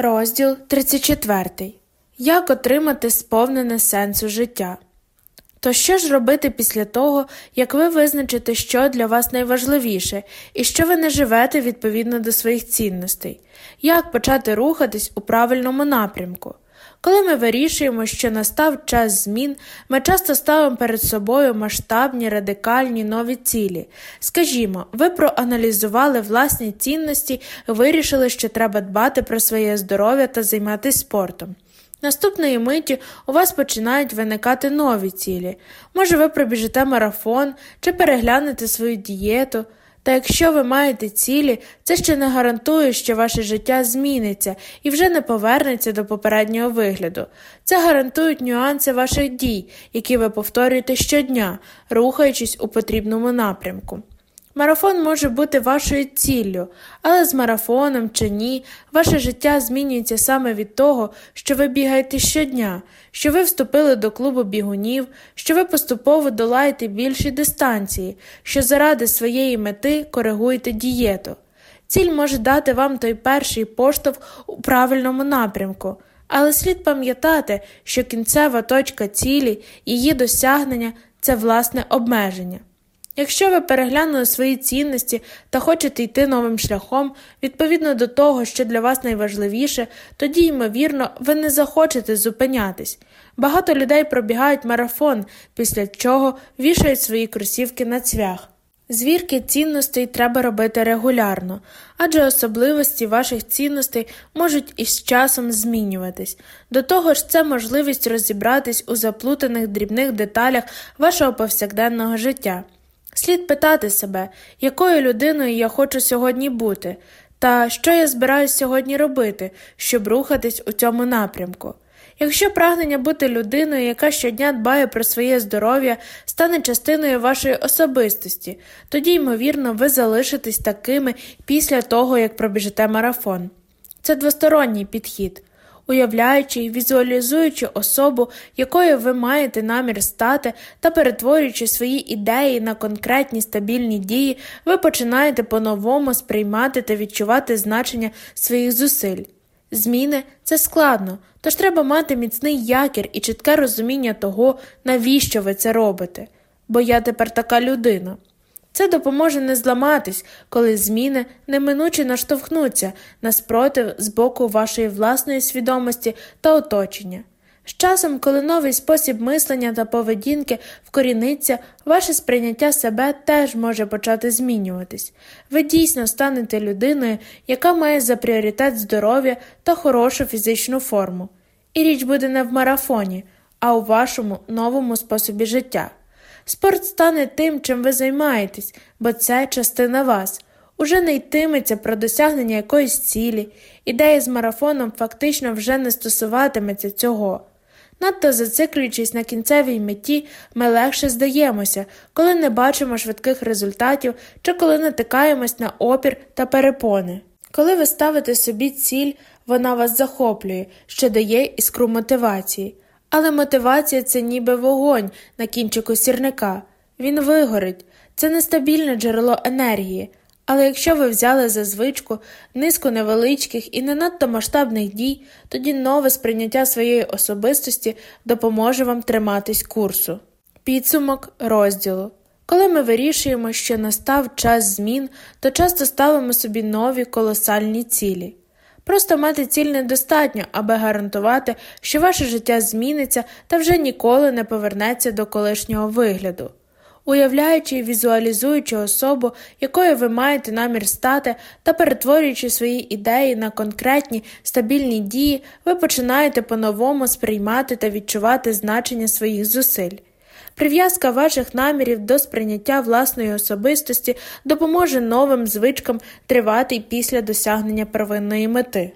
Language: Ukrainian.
Розділ 34. Як отримати сповнене сенсу життя. То що ж робити після того, як ви визначите, що для вас найважливіше, і що ви не живете відповідно до своїх цінностей? Як почати рухатись у правильному напрямку? Коли ми вирішуємо, що настав час змін, ми часто ставимо перед собою масштабні, радикальні нові цілі. Скажімо, ви проаналізували власні цінності, вирішили, що треба дбати про своє здоров'я та займатися спортом. Наступної миті у вас починають виникати нові цілі. Може, ви пробіжите марафон чи переглянете свою дієту. Та якщо ви маєте цілі, це ще не гарантує, що ваше життя зміниться і вже не повернеться до попереднього вигляду. Це гарантують нюанси ваших дій, які ви повторюєте щодня, рухаючись у потрібному напрямку. Марафон може бути вашою ціллю, але з марафоном чи ні, ваше життя змінюється саме від того, що ви бігаєте щодня, що ви вступили до клубу бігунів, що ви поступово долаєте більші дистанції, що заради своєї мети коригуєте дієту. Ціль може дати вам той перший поштовх у правильному напрямку, але слід пам'ятати, що кінцева точка цілі, її досягнення це власне обмеження. Якщо ви переглянули свої цінності та хочете йти новим шляхом, відповідно до того, що для вас найважливіше, тоді, ймовірно, ви не захочете зупинятись. Багато людей пробігають марафон, після чого вішають свої кросівки на цвях. Звірки цінностей треба робити регулярно, адже особливості ваших цінностей можуть із часом змінюватись. До того ж, це можливість розібратись у заплутаних дрібних деталях вашого повсякденного життя. Слід питати себе, якою людиною я хочу сьогодні бути, та що я збираюсь сьогодні робити, щоб рухатись у цьому напрямку. Якщо прагнення бути людиною, яка щодня дбає про своє здоров'я, стане частиною вашої особистості, тоді, ймовірно, ви залишитесь такими після того, як пробіжите марафон. Це двосторонній підхід уявляючи і візуалізуючи особу, якою ви маєте намір стати, та перетворюючи свої ідеї на конкретні стабільні дії, ви починаєте по-новому сприймати та відчувати значення своїх зусиль. Зміни це складно, тож треба мати міцний якір і чітке розуміння того, навіщо ви це робите. Бо я тепер така людина. Це допоможе не зламатись, коли зміни неминуче наштовхнуться на спротив з боку вашої власної свідомості та оточення. З часом, коли новий спосіб мислення та поведінки вкоріниться, ваше сприйняття себе теж може почати змінюватись. Ви дійсно станете людиною, яка має за пріоритет здоров'я та хорошу фізичну форму. І річ буде не в марафоні, а у вашому новому способі життя. Спорт стане тим, чим ви займаєтесь, бо це частина вас. Уже не йтиметься про досягнення якоїсь цілі, ідея з марафоном фактично вже не стосуватиметься цього. Надто зациклюючись на кінцевій меті, ми легше здаємося, коли не бачимо швидких результатів чи коли натикаємось на опір та перепони. Коли ви ставите собі ціль, вона вас захоплює, що дає іскру мотивації. Але мотивація це ніби вогонь на кінчику сірника. Він вигорить, це нестабільне джерело енергії. Але якщо ви взяли за звичку низку невеличких і не надто масштабних дій, тоді нове сприйняття своєї особистості допоможе вам триматись курсу. Підсумок розділу. Коли ми вирішуємо, що настав час змін, то часто ставимо собі нові колосальні цілі. Просто мати ціль недостатньо, аби гарантувати, що ваше життя зміниться та вже ніколи не повернеться до колишнього вигляду. Уявляючи і візуалізуючи особу, якою ви маєте намір стати, та перетворюючи свої ідеї на конкретні стабільні дії, ви починаєте по-новому сприймати та відчувати значення своїх зусиль. Прив'язка ваших намірів до сприйняття власної особистості допоможе новим звичкам тривати після досягнення первинної мети.